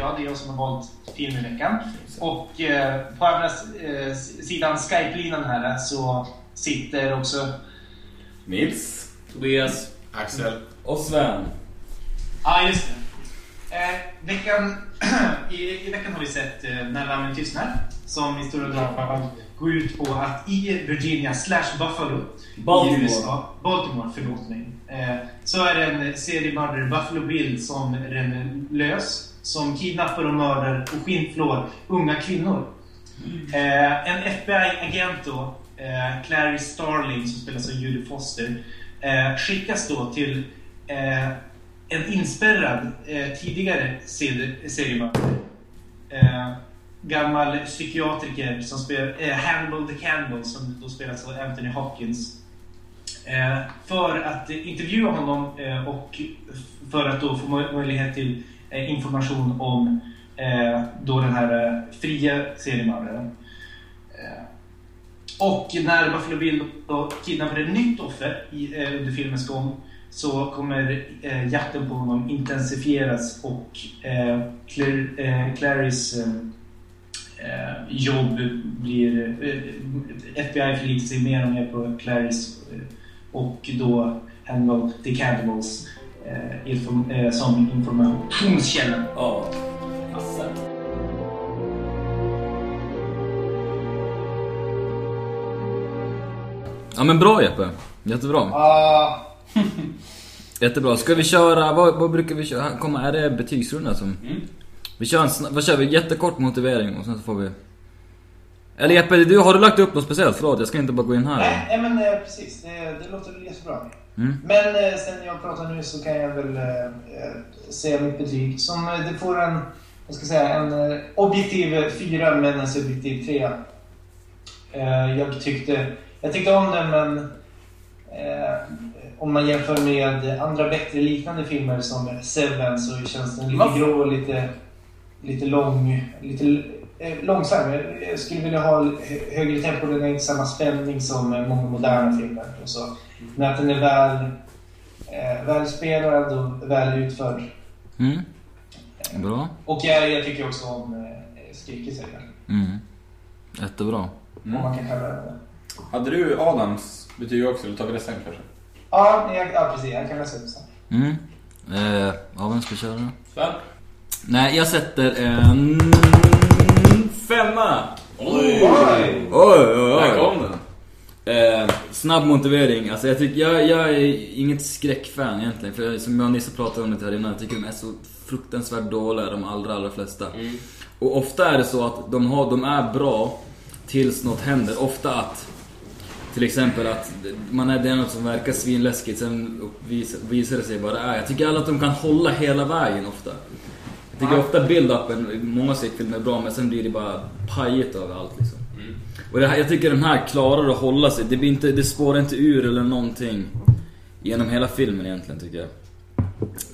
heter jag, det är jag som har valt film i veckan. Och eh, på andra eh, sidan Skype-linan här så sitter också... Nils. Tobias. Axel. Och Sven. Ja, just det. Eh, veckan, i, I veckan har vi sett eh, När lammen tystnar. Som i stora drag går ut på att i Virginia slash Buffalo Baltimore. i USA, Baltimore, förlåt mig. Eh, så är det en seriemördare, Buffalo Bill, som ränner lös. Som kidnappar och mördar och skinnflår unga kvinnor. Eh, en FBI-agent då, eh, Clary Starling, som spelas av Judy Foster, eh, skickas då till eh, en inspärrad eh, tidigare seriemördare. Eh, gammal psykiatriker som spelar eh, Hannibal the Candle, som då spelas av Anthony Hopkins. Eh, för att eh, intervjua honom eh, och för att då få möjlighet till Eh, information om eh, då den här eh, fria seriemördaren. Eh, och när Buffalo Bill då kidnappar ett nytt offer i, eh, under filmens gång så kommer eh, jakten på honom intensifieras och eh, Claire, eh, Clarys eh, eh, jobb blir... Eh, eh FBI förlitar sig mer och mer på Clarys eh, och då händer det the Cannibals eh, inform, eh, som informationskälla. Ja. Ja men bra Jeppe. Jättebra. Ah, Jättebra. Ska vi köra, vad, vad brukar vi köra? Komma, är det betygsrunda som... Vi kör en vad kör vi? Jättekort motivering och sen så får vi... Eller Jeppe, du, har du lagt upp något speciellt? Förlåt, jag ska inte bara gå in här. nej, nej, men eh, precis. Det, det låter jättebra. Mm. Men eh, sen jag pratar nu så kan jag väl eh, eh, säga mitt betyg. Som eh, det får en, jag ska säga, en objektiv eh, fyra men en subjektiv trea. Eh, jag tyckte, jag tyckte om den men eh, om man jämför med andra bättre liknande filmer som Seven så känns den lite grå och lite, lite lång, lite eh, långsam. Jag- Jag skulle vilja ha hö- högre tempo, den har inte samma spänning som eh, många moderna filmer. Och så. Men att den är väl, eh, välspelad och väl utförd. Mm. Bra. Och jag, jag tycker också om eh, skräckiserier. Mm. Jättebra. Om man kan kalla det det. Hade du Adams betyg också? Eller tar vi det sen kanske? Ja, jag, ja, precis. Jag kan läsa upp sen. Mm. Eh, ja, vem ska köra då? Sven? Nej, jag sätter en... Femma! Oj! Oj! Oj, oj. Där kom den. Eh, snabb motivering. Alltså jag, tycker, jag, jag är inget skräckfan egentligen. För jag, som jag och Nisse pratade om det här innan, jag tycker de är så fruktansvärt dåliga, de allra, allra flesta. Mm. Och ofta är det så att de, har, de är bra tills något händer. Ofta att till exempel att man är det något som verkar svinläskigt, sen vis, visar det sig vad det är. Jag tycker alla att de kan hålla hela vägen ofta. Jag tycker ofta build-upen, många skräckfilmer är bra men sen blir det bara pajigt överallt liksom. Mm. Och det här, jag tycker den här klarar att hålla sig. Det, blir inte, det spårar inte ur eller någonting. Genom hela filmen egentligen tycker jag.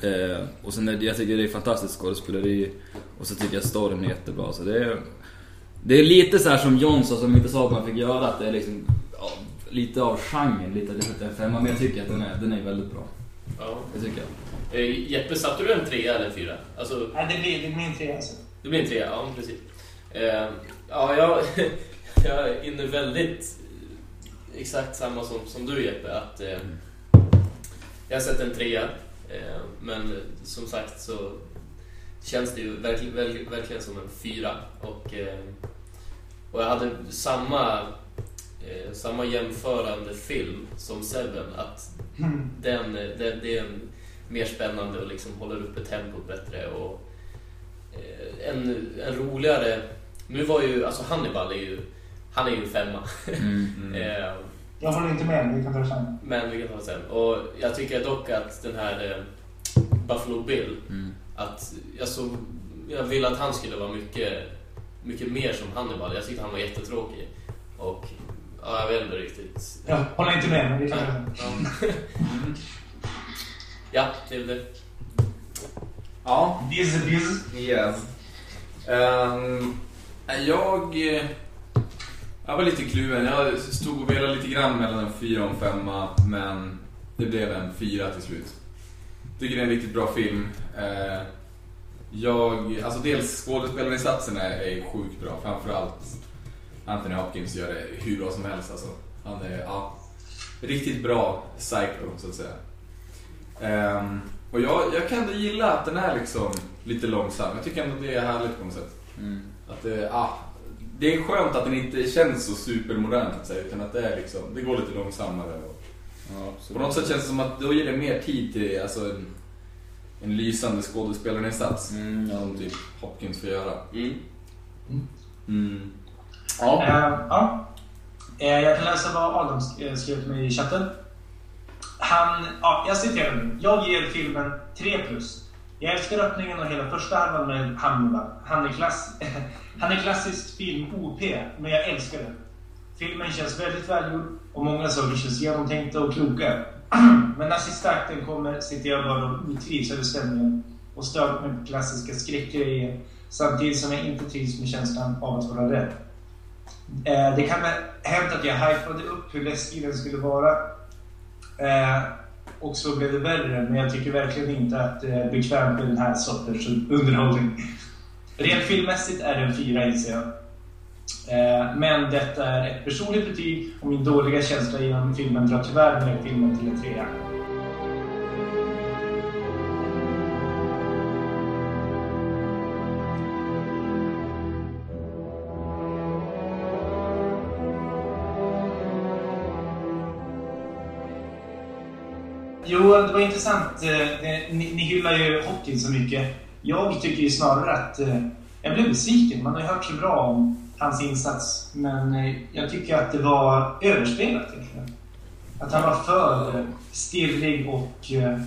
Eh, och sen är det, jag tycker det är fantastiskt skådespeleri. Och så tycker jag storyn är jättebra. Så det är, det är lite så här som sa som inte sa att man fick göra. Att det är liksom ja, lite av genren, lite, lite en femma. Men jag tycker att den är, den är väldigt bra. Ja. Det tycker jag. Eh, Jeppe, satte du en trea eller en fyra? Alltså, Nej, det blir, det blir min trea alltså. det blir en trea, ja precis. Eh, ja, jag, jag är inne väldigt eh, exakt samma som, som du Jeppe. Att, eh, jag har sett en trea, eh, men som sagt så känns det ju verkligen, verkligen, verkligen som en fyra. Och, eh, och jag hade samma, eh, samma jämförande film som Seven. Att den, den, det är en mer spännande och liksom håller uppe tempot bättre och eh, en, en roligare... Nu var ju, alltså Hannibal är ju, han är ju en femma. Mm. Eh, Jag håller inte med, vi kan ta det sen. men vi kan ta det sen. Och jag tycker dock att den här eh, Buffalo Bill, Mm. att jag, så, jag ville att han skulle vara mycket, mycket mer som Hannibal. Jag tyckte han var jättetråkig. Och ja, jag vet inte riktigt. Jag håller inte med, men vi kan det Ja, det är det. Ja. Is this. Yes. Ehm, jag... eh, Jag var lite kluven. Jag stod och velade lite grann mellan en fyra och en femma, men det blev en fyra till slut. Tycker det är en riktigt bra film. Eh, Jag, alltså dels skådespelarinsatserna är sjukt bra, framförallt Anthony Hopkins gör det hur bra som helst alltså. Han är, ja, riktigt bra psycho så att säga. Ehm, och jag, jag kan ändå gilla att den är liksom lite långsam. Jag tycker ändå det är härligt på något sätt. Mm. Att det, ah, det är skönt att den inte känns så supermodern att säga, utan att det, är liksom, det går lite långsammare. Och, Ja, på något sätt känns det som att då ger det mer tid till alltså, en, en lysande skådespelarinsats. Mm. Som typ Hopkins får göra. Mm. Mm. Ja. Eh, ja. Eh, jag kan läsa vad Adam eh, skrev till mig i chatten. Han, ja, jag citerar nu. Jag ger filmen 3 plus. Jag älskar öppningen och hela första halvan med Hannibal. Han är, klass, han är klassisk film OP, men jag älskar den. Filmen känns väldigt välgjord och många saker känns genomtänkta och kloka. Men när sista akten kommer sitter jag bara och otrivs över stämningen och stör mig på klassiska skräckgrejer samtidigt som jag inte trivs med känslan av att vara rädd. Eh, det kan ha hänt att jag hypade upp hur läskig den skulle vara. Eh, och så blev det värre, men jag tycker verkligen inte att eh, det är bekvämt med den här sortens underhållning. Rent filmmässigt är det en fyra inser jag. Eh, men detta är ett personligt betyg och min dåliga känsla genom filmen drar tyvärr ner filmen till en trea. Jo, det var intressant. Eh, eh, ni, ni hyllar ju hockeyn så mycket. Jag tycker ju snarare att eh, jag blev besviken. Man har ju hört så bra om hans insats. Men jag tycker att det var överspelat egentligen. Att han var för stirrig och eh,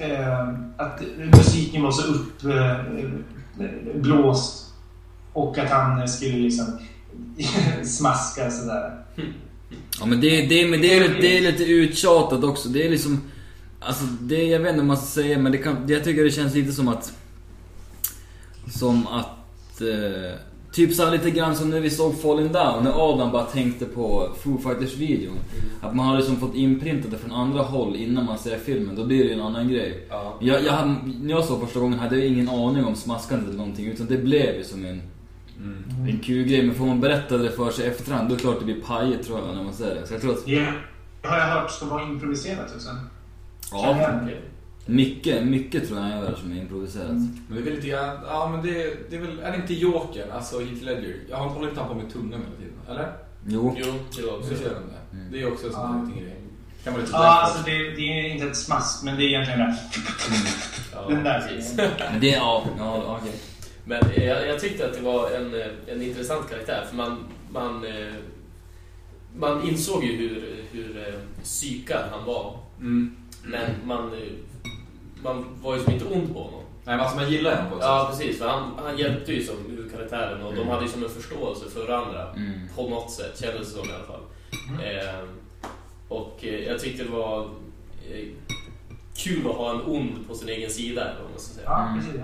eh, att musiken var så uppblåst. Och att han skulle liksom smaska sådär. Hmm. Ja men det, det, men det, är, lite- det är lite uttjatat också. Det är liksom... Alltså det, jag vet inte om man ska säga men det kan, jag tycker det känns lite som att... Som att... Eh, typ så lite grann som när vi såg Falling Down, när Adam bara tänkte på Foo Fighters videon. Att man har liksom fått inprintat det från andra håll innan man ser filmen, då blir det ju en annan grej. Ja. Jag, jag, när jag såg första gången hade jag ingen aning om smaskandet eller någonting utan det blev ju som en, Mm. en kul grej. Men får man berätta det för sig i efterhand då är det klart det blir pajigt tror jag när man ser det. Så jag tror att... Det har jag hört ska vara improviserat också. Ja, Okej. mycket, mycket tror jag han gör som är improviserat. Men det är väl lite grann, ja men det, det är väl, är det inte Jokern, alltså Heath Ledger? Jag har håller inte han på med tungan hela tiden, eller? Jo. Jo, det var också det. Mm. Det är också en sån Ja. här liten grej. Kan vara lite Ja, alltså det, det är inte ett smask, men det är egentligen det. Ja, Den där precis. Det, ja, ja, ja, okej. Men jag, jag tyckte att det var en, eh, en intressant karaktär för man, man, eh, man insåg ju hur, hur eh, psykad han var. Mm. Men man, eh, man var ju som inte ond på honom. Nej men alltså man gillar honom på ett Ja, precis. För han, han hjälpte ju som huvudkaraktären och de hade ju som en förståelse för varandra. Mm. På något sätt, kändes det som i alla fall. Eh, och eh, jag tyckte det var eh, kul att ha en ond på sin egen sida, eller vad man ska säga. Ja, Mm. precis.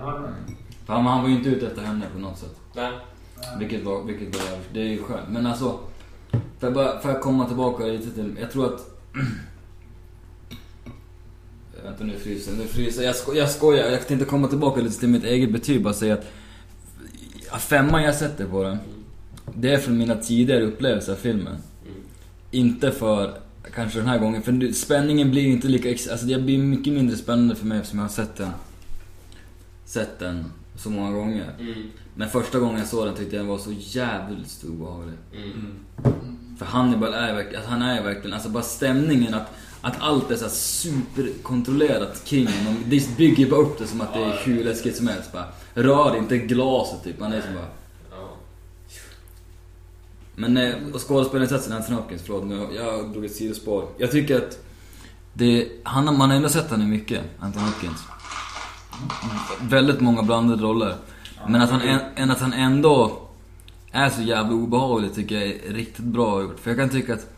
För han, han var ju inte ute efter henne på något sätt. Nej. Vilket var, vilket var det är ju skönt. Men alltså, för bara, för att komma tillbaka lite till, jag tror att... Vänta nu fryser nu fryser jag. Sko, jag skojar, jag tänkte komma tillbaka lite till mitt eget betyg bara säga att... Femman jag sätter på den, det är från mina tidigare upplevelser av filmen. Mm. Inte för kanske den här gången, för spänningen blir inte lika... Alltså det blir mycket mindre spännande för mig eftersom jag har sett den... Sett den så många gånger. Mm. Men första gången jag såg den tyckte jag den var så jävligt obehaglig. Mm. Mm. För Hannibal är verkligen, han är verkligen, alltså bara stämningen att, att allt är så superkontrollerat kring honom. Det bygger bara upp det som att det är hur läskigt som helst bara. Rör inte glaset typ, man är som bara... Men eh, skådespelarinsatsen, Anthony Hopkins, förlåt men jag, drog ett sidospår. Jag tycker att det, han, man har ändå sett honom mycket, Anthony Hopkins. Väldigt många blandade roller. Men att han, än att han ändå är så jävla obehaglig tycker jag är riktigt bra gjort. För jag kan tycka att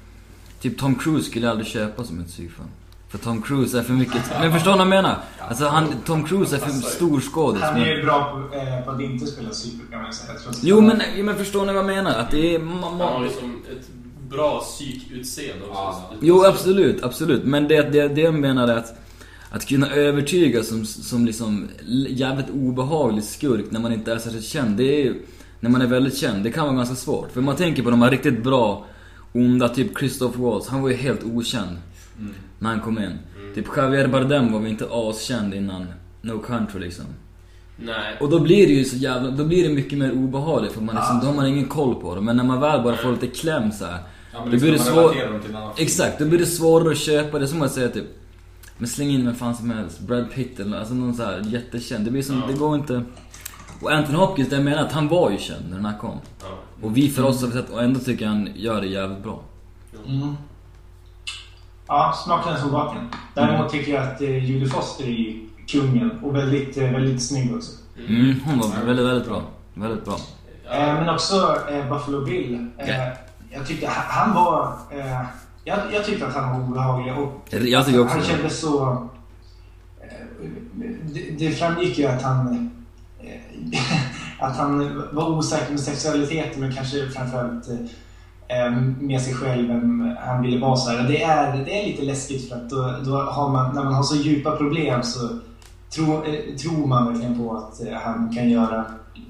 typ Tom Cruise skulle jag aldrig köpa som ett psykfall. För Tom Cruise är för mycket... Men förstår ni vad jag menar? Alltså han, Tom Cruise är för stor skådis. Han är ju bra på, eh, på att inte spela super kan man säga. Jo men, jo, men förstår ni vad jag menar? Att det är... Man, Han har liksom ett bra psykutseende också. Ja. jo absolut, absolut. Men det, det, det jag menar är att att kunna övertyga som, som liksom jävligt obehaglig skurk när man inte är särskilt känd. Det är ju, när man är väldigt känd, det kan vara ganska svårt. För man tänker på de här riktigt bra, onda, typ Christoph Waltz. Han var ju helt okänd när han kom in. Typ Javier Bardem var väl inte askänd innan No Country liksom. Nej. Och då blir det ju så jävla, då blir det mycket mer obehagligt för man liksom, Ja. då har man ingen koll på det. Men när man väl bara får lite kläm så här. Ja, Det men blir liksom, det man svår-. Exakt, då blir det svårare att köpa. Det är som att säga typ Men släng in vem fan som helst, Brad Pitt eller alltså någon så här jättekänd. Det blir som, Ja. det går inte. Och Anthony Hopkins, det jag menar att han var ju känd när den här kom. Ja. Och vi för oss har sett, och ändå tycker jag han gör det jävligt bra. Mm. Ja, smaken är som baken. Däremot tycker jag att eh, Julie Foster är kungen och väldigt, eh, väldigt snygg också. Mm, hon var väldigt, väldigt bra. Väldigt bra. Eh, men också eh, Buffalo Bill. Eh, Ja. Jag tyckte han, han var... Jag, jag tyckte att han var obehaglig och Jag tycker också han kändes så... Eh, det, det framgick ju att han... Eh, att han var osäker med sexualiteten men kanske framförallt eh, med sig själv vem han ville vara. Så här. Det, är, det är lite läskigt för att då, då har man, när man har så djupa problem så tro, tror man verkligen på att han kan göra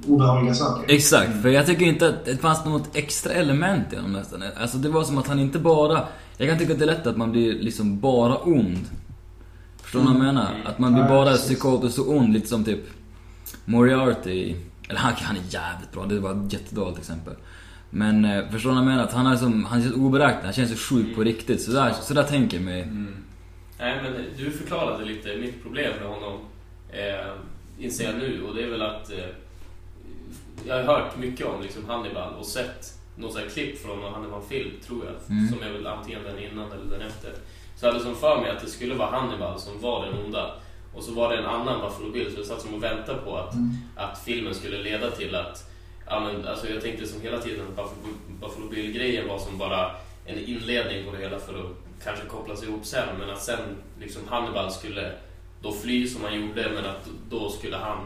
obehagliga saker. Exakt, för jag tycker inte att det fanns något extra element i honom nästan. Alltså det var som att han inte bara... Jag kan tycka att det är lätt att man blir liksom bara ond. Förstår ni vad jag menar? Att man blir Ja, bara precis. psykotisk och ond, lite som typ Moriarty Eller han, han är jävligt bra, det var ett jättedåligt exempel. Men eh, förstår ni vad jag menar? Att han är som, han känns oberäknelig, han känns så sjuk på riktigt. Så där, så där tänker jag mig. Mm. Nej, men du förklarade lite mitt problem med honom, eh, inser jag nu. Och det är väl att eh, jag har hört mycket om liksom, Hannibal och sett något så här klipp från någon Hannibal-film, tror jag. Mm. Som är väl antingen den innan eller den efter. Så jag hade som för mig att det skulle vara Hannibal som var den onda. Och så var det en annan Buffalo Bill, så jag satt som och väntade på att, Mm. att filmen skulle leda till att Ja, men, alltså, jag tänkte som hela tiden att Buffalo, Buffalo Bill-grejen var som bara en inledning på det hela för att kanske kopplas ihop sen. Men att sen liksom Hannibal skulle då fly som han gjorde men att då skulle han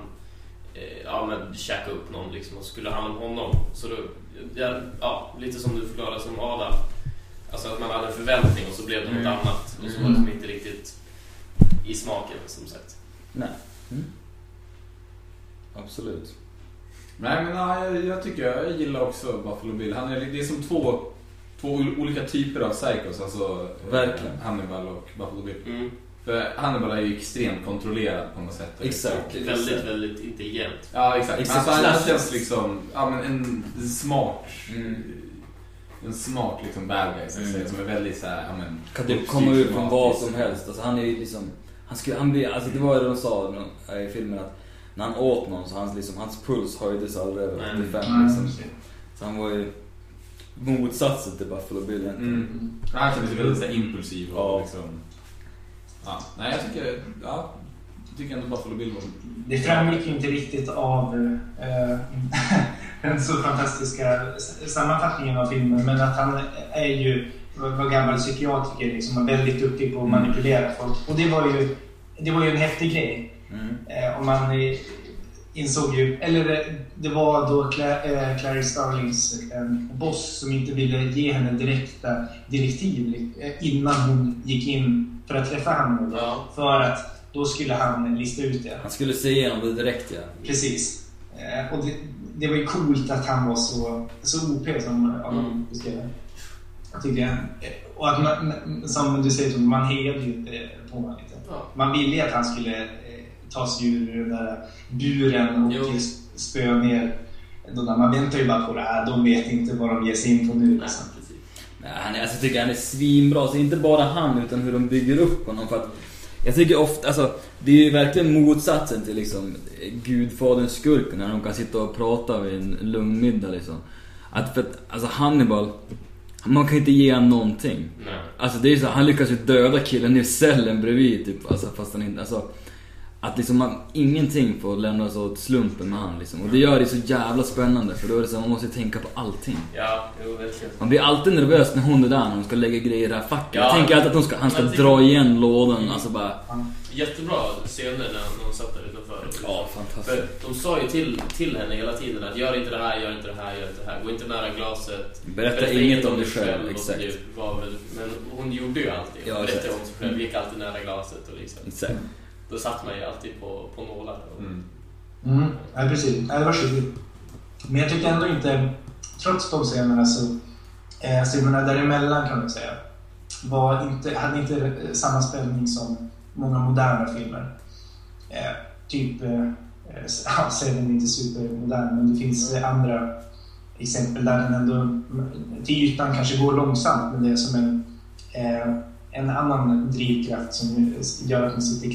ja, men käka upp någon liksom och skulle hand om honom. Så då, ja, ja, lite som du förklarade som Adam. Alltså att man hade en förväntning och så blev det något Mm. annat. Och så Mm. var det som inte riktigt i smaken som sagt. Nej. Mm. Absolut. Nej men ja, jag, jag tycker jag gillar också Buffalo Bill. Han är, det är som två, två ol- olika typer av psychos. Alltså eh, Verkligen. Hannibal och Buffalo Bill. Mm. För Hannibal är ju extremt kontrollerad på något sätt. Exakt. Väldigt, väldigt intelligent. Ja exakt. Exakt. Alltså, han känns liksom, ja men en, smart, Mm. en smart liksom bad guy så att Mm. säga. Som är väldigt såhär, ja men. Kan typ komma ut från vad som helst. Alltså han är ju liksom... Han skulle, han blir, alltså det var ju det de sa i filmen att när han åt någon så hans, liksom, hans puls höjdes aldrig över Mm. 85 Mm. liksom. Så han var ju motsatsen till Buffalo Bill egentligen. Mm. Han kändes väldigt så här, impulsiv och Ja. liksom. Ja, nej jag tycker, ja. Jag tycker ändå Buffalo Bill var... Det framgick ju inte riktigt av eh, den så fantastiska sammanfattningen av filmen, men att han är ju var gammal psykiatriker liksom, och väldigt duktig på att manipulera folk. Och det var ju, det var ju en häftig grej. Mm. Eh, och man insåg ju, eller eh, det var då Cla- eh, Clarice Starlings eh, boss som inte ville ge henne direkta direktiv eh, innan hon gick in för att träffa honom. Ja. För att då skulle han lista ut det. Han skulle se igenom det direkt ja. Precis. Eh, och det, det var ju coolt att han var så, så OP som Adam Mm. beskrev det. Tycker jag. Eh, Och att man, som du säger, man hejade ju eh, på honom lite. Ja. Man ville att han skulle eh, ta sig ur den där buren och Jo. spöa ner. Man väntar ju bara på det här. De vet inte vad de ger sig in på nu. Liksom. Han alltså, jag tycker han är svinbra. Så inte bara han, utan hur de bygger upp honom. För att jag tycker ofta, alltså, det är ju verkligen motsatsen till liksom Gudfadern skurken när de kan sitta och prata vid en lugn middag liksom. Att för att, alltså Hannibal, man kan inte ge honom någonting. Nej. Alltså det är så, han lyckas ju döda killen i cellen bredvid typ, alltså fast han inte, alltså. Att liksom man, ingenting får lämnas åt slumpen med han liksom. Och det gör det så jävla spännande för då är det så man måste tänka på allting. Ja, jo verkligen. Man blir alltid nervös när hon är där när hon ska lägga grejer i det här facket. Ja. Jag tänker alltid att hon ska, han ska dra igen lådan, alltså bara... Jättebra scener när hon satt där utanför. Ja, fantastiskt. För de sa ju till, till henne hela tiden att gör inte det här, gör inte det här, gör inte det här. Gå inte nära glaset. Berätta inget om dig själv, och exakt. väl, men hon gjorde ju alltid. Ja, Berättade om sig själv, gick alltid nära glaset och liksom. Exakt. Då satt man ju alltid på, på nålar. Och, Mm. Mm, ja, precis. Ja, det var skickligt. Men jag tycker ändå inte, trots de scenerna så, eh, scenerna däremellan kan man säga, var inte, hade inte eh, samma spänning som många moderna filmer. Eh, typ, eh, eh, Seven är inte supermodern, men det finns eh, andra exempel där den ändå mm, till ytan kanske går långsamt, men det är som en, eh, en annan drivkraft som gör att man sitter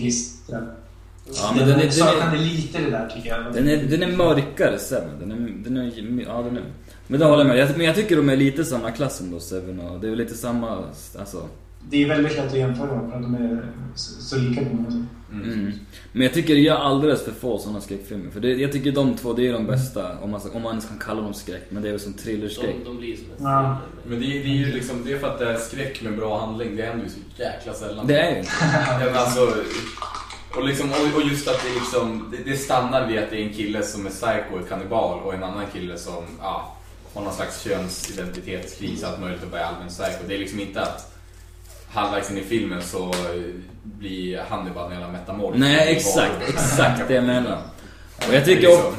Ja, men den är, den är, saknade lite det där tycker jag. den är, den är mörkare, Seven. Den är, den är, ja, den är, men det håller jag med. Jag, men jag tycker de är lite samma klass ändå, Seven och det är lite samma, alltså. Det är väldigt lätt att jämföra dem för att de är så, så lika många. Mm. Mm. Men jag tycker det gör alldeles för få sådana skräckfilmer. För det, jag tycker de två, det är de bästa, om man, om man ens kan kalla dem skräck. Men det är väl som thrillerskräck. de, de blir som ett Ja. Men det, är- det är ju liksom, det är för att det är skräck med bra handling. Det händer ju så jäkla sällan. Det är ju alltså, och, liksom, och, just att det, liksom, det, det stannar vid att det är en kille som är psycho och kannibal och en annan kille som ja, har någon slags könsidentitetskris allt möjligt och bara är allmänt psycho. Det är liksom inte att halvvägs in i filmen så blir Hannibal en jävla metamorf. Nej, exakt, exakt det jag menar. Och jag tycker, Liksom.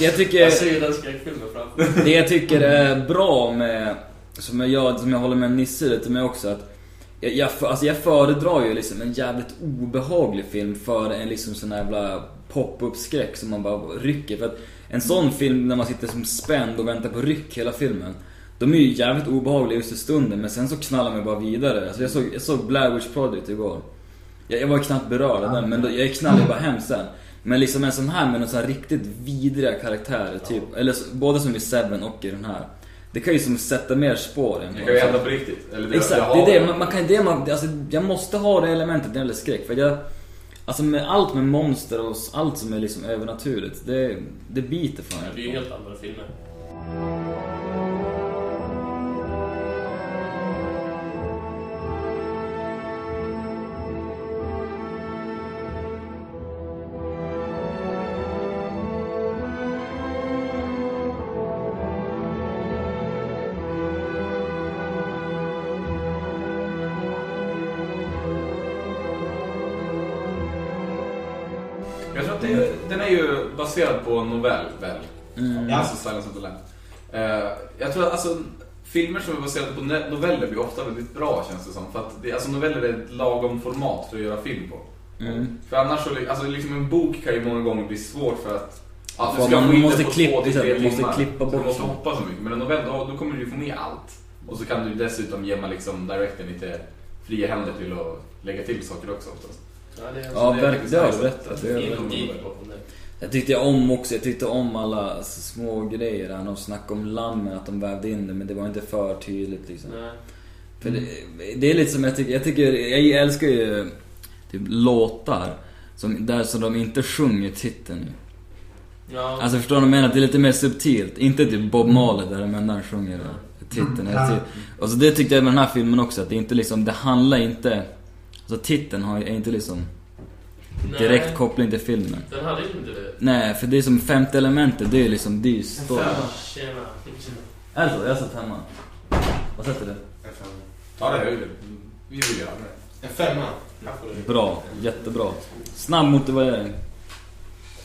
jag tycker... Jag ser ju den skräckfilmen framför mig. Det jag tycker är bra med, som jag, som jag håller med Nisse lite med också att jag, jag, alltså jag föredrar ju liksom en jävligt obehaglig film för en liksom sån här jävla pop-up skräck som man bara rycker. För att en sån film när man sitter som spänd och väntar på ryck hela filmen. De är ju jävligt obehagliga just i stunden men sen så knallar man bara vidare. Alltså jag såg, jag såg Blair Witch Project igår. Jag, jag var knappt berörd av den men då, jag knallade bara hem sen. Men liksom en sån här med här riktigt vidriga karaktärer typ. Eller både som i Seven och i den här. Det kan ju som sätta mer spår än Det kan ju hända på riktigt. Eller det, Exakt, det är det. Man, man kan det man, alltså, jag måste ha det elementet när det gäller skräck. För jag, alltså med allt med monster och allt som är liksom övernaturligt. Det, det biter fan. Det är ju helt andra filmer. Silence of the Lambs. Eh, jag tror att alltså, filmer som är baserade på noveller blir ofta väldigt bra känns det som. För att det, alltså, noveller är ett lagom format för att göra film på. Mm. För annars så, alltså, liksom en bok kan ju många gånger bli svårt för att Ja, För man måste på två man måste timmar. klippa bort Du måste hoppa så mycket. Men en novell, då, då kommer du ju få med allt. Och så kan du dessutom ge man liksom directorn lite fria händer till att lägga till saker också oftast. Ja, det är Ja, det är verkligen. Det har du rätt i. Det det. Jag tyckte om också, jag tyckte om alla små grejer där. De snackade om lammen, att de vävde in det, men det var inte för tydligt liksom. Nej. För det, det är lite som jag tycker, jag tycker, jag älskar ju typ låtar som, där som de inte sjunger titeln i. Ja. Alltså förstår du vad jag menar? Det är lite mer subtilt. Inte typ Bob Marley där de enda sjunger titeln hela Ja. tiden. Och så det tyckte jag med den här filmen också, att det inte liksom, det handlar inte... Alltså titeln har, är inte liksom direkt koppling till filmen. Den hade ju inte det. Nej, för det är som femte elementet, det är liksom, det är ju story. Tjena. Är det så? Jag satt hemma. Vad sätter du? En femma. Ta det högre. Vi vill göra det. En femma. Bra, jättebra. Snabb motivering.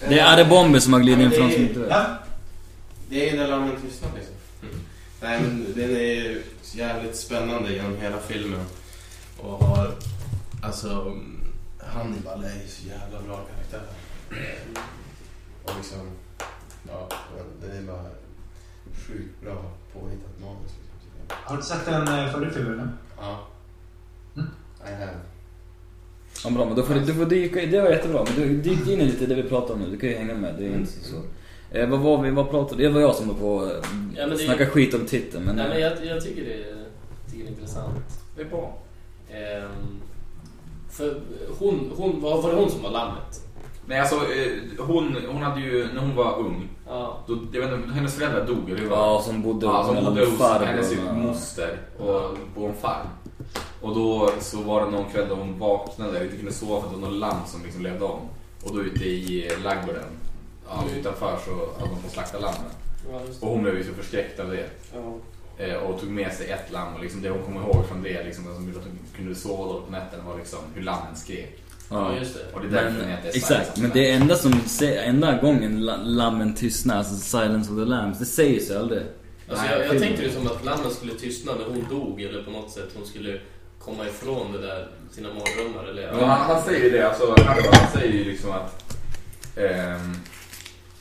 Det är Adde Bomber som har glidit in från inte Ja, Det är när lammen tystnar liksom. Mm. Nej men den är jävligt spännande genom hela filmen. Och har, alltså, Hannibal är ju så jävla bra karaktär. Och liksom, ja, den är bara sjukt bra påhittat manus. Liksom. har du sett den eh, förra filmen? Ja. Mm. I have. Ja, bra, men då får du, du får dyka i, det var jättebra. Men du dyk in i lite det vi pratar om nu, du kan ju hänga med. Det är inte så. Eh, vad var vi, vad pratade? Det var jag som var på eh, Ja, det- snacka skit om titeln. Men, Nej, men jag, jag tycker det är, tycker det är intressant. Det är bra. Ehm, för hon, hon, var, var det hon som var lammet? Nej, alltså eh, hon, hon hade ju, när hon var ung, Ja. då, jag vet inte, hennes föräldrar dog, eller hur? Ja, som bodde Ja, som bodde hos farbror hennes och- moster och på en farm. Och då så var det någon kväll då hon vaknade och inte kunde sova för att det var någon lamm som liksom levde om. Och då ute i ladugården, ja, utanför så hade de fått slakta lammen. Ja, Och hon blev ju så förskräckt av det. Ja. Eh, och tog med sig ett lamm och liksom det hon kom ihåg från det, liksom, som gjorde att hon kunde sova dåligt på nätterna var liksom hur lammen skrek. ja, just det. Och det är därför Men, den heter exakt, Silence men det enda som, enda gången la- lammen tystnar, alltså Silence of the Lambs, det säger sig aldrig. Alltså, jag, jag tänkte det som att lammen skulle tystna när hon dog eller på något sätt hon skulle komma ifrån det där, sina mardrömmar eller... Ja, han, han säger ju det, alltså, han, han säger ju liksom att... ehm,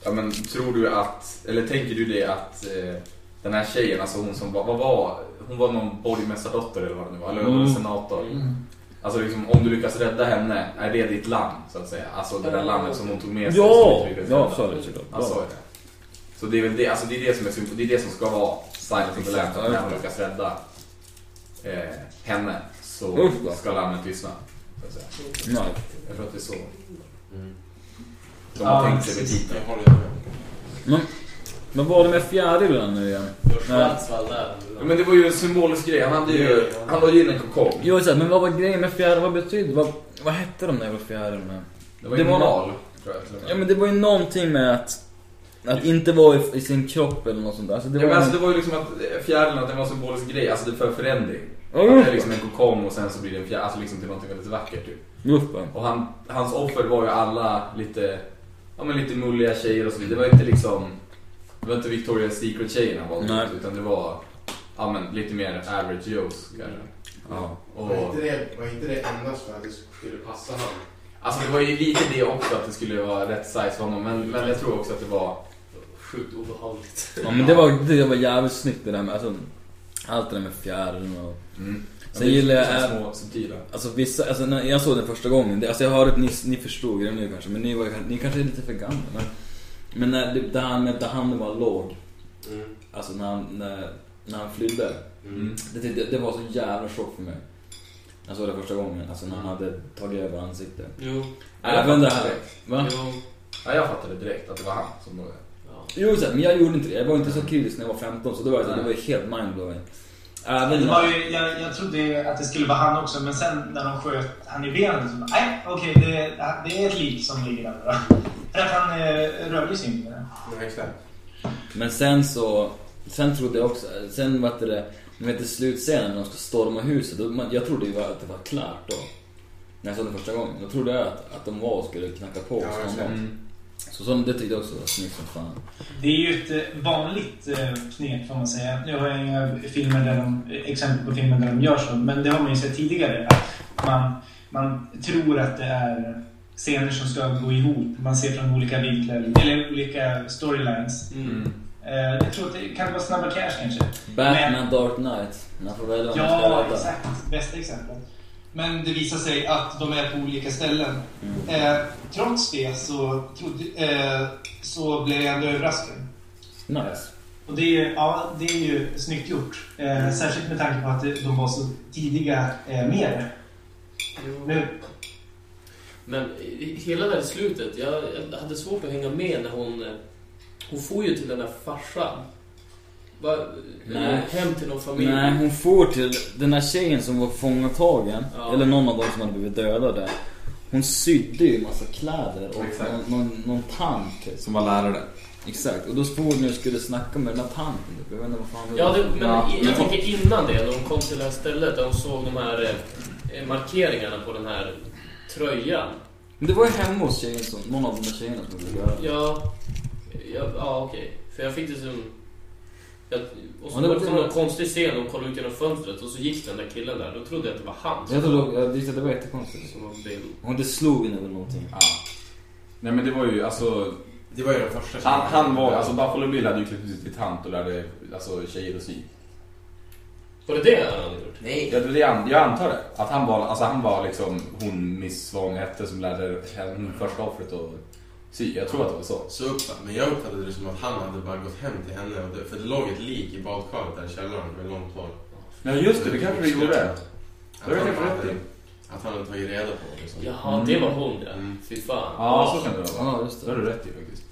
ja men tror du att, eller tänker du det att eh, den här tjejen, alltså hon som var, vad var, hon var någon borgmästardotter eller vad det nu var, eller Mm. senator. Mm. Alltså liksom, om du lyckas rädda henne, är det ditt lamm så att säga? Alltså det där lammet som hon tog med sig. Ja! Ja, så är det såklart. Ja, så är det. Så det är väl det, alltså det är det som är det är det som ska vara Silent of the Lambs, att när hon lyckas rädda eh, henne så då. ska lammet tystna. Så att säga. Nej. Jag tror att det är så Mm. de har Ja, tänkt sig med titeln. Men, var det med fjärilen nu igen? Schwarzwald där. Ja, Men det var ju en symbolisk grej, han, hade ju, han var ju inne på kokong. Jo, så men vad var grejen med fjärilen? Vad betydde vad, vad hette de där jävla fjärilarna? Det var Det ju var mal, tror jag. till och med. Ja men det var ju någonting med att, att inte vara i, i sin kropp eller något sånt där. Alltså, det Ja, var men alltså, det var ju liksom att eh, fjärilen, att det var en symbolisk grej, alltså det för förändring. Ja, Att det är det. liksom en kokong och sen så blir det en fjäril, alltså liksom till någonting väldigt vackert typ. Det. Och han, hans offer var ju alla lite, ja men lite mulliga tjejer och så vidare. Det var inte liksom, det var inte Victoria's Secret tjejerna han valde Nej. ut, utan det var, ja men lite mer average Joes kanske. Ja. Och, Var inte det, var inte det endast för att det skulle passa honom? alltså det var ju lite det också att det skulle vara rätt size för honom, men, men jag tror också att det var, Sjukt obehagligt. ja men det var, det var jävligt snyggt det där med, alltså, allt det där med fjärilen och... mm. Sen gillar jag- så små subtila. Alltså vissa, alltså när jag såg den första gången, det, alltså jag hörde att ni, ni förstod det nu kanske, men ni, var, ni kanske är lite för gamla. Men, men när, det, det här med där han var låg, Mm. alltså när han, när, när han flydde. Mm. Det, det, det var så jävla chock för mig. Jag såg det första gången, alltså när han hade tagit över ansiktet. Jo. Även det här, direkt. va? Jo. Ja, jag fattade direkt att det var han som var Ja. Jo, så men jag gjorde inte det. Jag var inte så kritisk när jag var 15, så det var, så, det var helt mindblowing. Även Det var ju, jag, jag trodde att det skulle vara han också, men sen när de sköt han i benet så bara, nej okej, det, det är ett lik som ligger där att han eh, rörde sig inte. Ja. Men sen så, sen trodde jag också, sen var det, ni vet i slutscenen när de ska storma huset, då, man, jag trodde ju var, att det var klart då. När jag såg det första gången, då trodde jag att, att de var och skulle knacka på Ja, hos exakt. honom. Mm. Så, så det tyckte jag också var snyggt som fan. Det är ju ett eh, vanligt eh, knep får man säga. Nu har jag inga filmer där de, exempel på filmer där de gör så, men det har man ju sett tidigare. Att man, man tror att det är scener som ska gå ihop. Man ser från olika vinklar, eller olika storylines. Mm. Eh, jag tror att det kan vara Snabba Cash kanske. Batman Dark Knight, han får välja Ja, exakt. Bästa exemplet. Men det visar sig att de är på olika ställen. Mm. Eh, trots det så, trodde, eh, så blev jag ändå överraskad. Nice. Och det är, ja, det är ju snyggt gjort. Eh, särskilt med tanke på att de var så tidiga eh, med det. Nu, Men hela det här slutet, jag, hade svårt att hänga med när hon... Hon får ju till den där farsan. Va, Nej. Hem till någon familj. Nej, hon får till den här tjejen som var fångatagen, Ja. eller någon av dem som hade blivit dödade. Hon sydde ju massa kläder och Exakt. någon, någon, någon tant. typ. Som var lärare. Exakt, och då får hon och skulle snacka med den här tanten. typ. Jag vet inte vad fan det Ja, var. det, men Ja. jag tänker innan det, när de kom till det här stället där de såg de här eh, markeringarna på den här tröjan. Men det var ju hemma hos tjejen som, någon av de där tjejerna som ville göra det. Ja, ja, ja okej. För jag fick det som... Jag, och så Ja, det var var- det som någon konstig scen, de kollade ut genom fönstret och så gick den där killen där. Då trodde jag att det var han som, Jag trodde, jag tyckte att det var jättekonstigt. som var Bill. Hon det slog henne eller någonting. Ja. Nej men det var ju alltså, Det var ju den första han, han var, alltså Buffalo Bill hade ju klippt ut till tant och lärde alltså, tjejer att sy. Var det det han hade gjort? Nej. Jag, det, jag antar det. Att han var, alltså han var liksom hon Miss Svång hette som lärde henne första offret att sy. Jag tror att det var så. Så upp, men jag uppfattade det som att han hade bara gått hem till henne. Och det, för det låg ett lik i badkaret där i källaren med långt hår. Men just det, det kanske det gjorde. Det har han kanske rätt. Att han hade tagit reda på det. Liksom. Jaha, det var hon ja. Mm. Fy fan. Ja, så kan det vara. Ja, just Det har det. du rätt i faktiskt.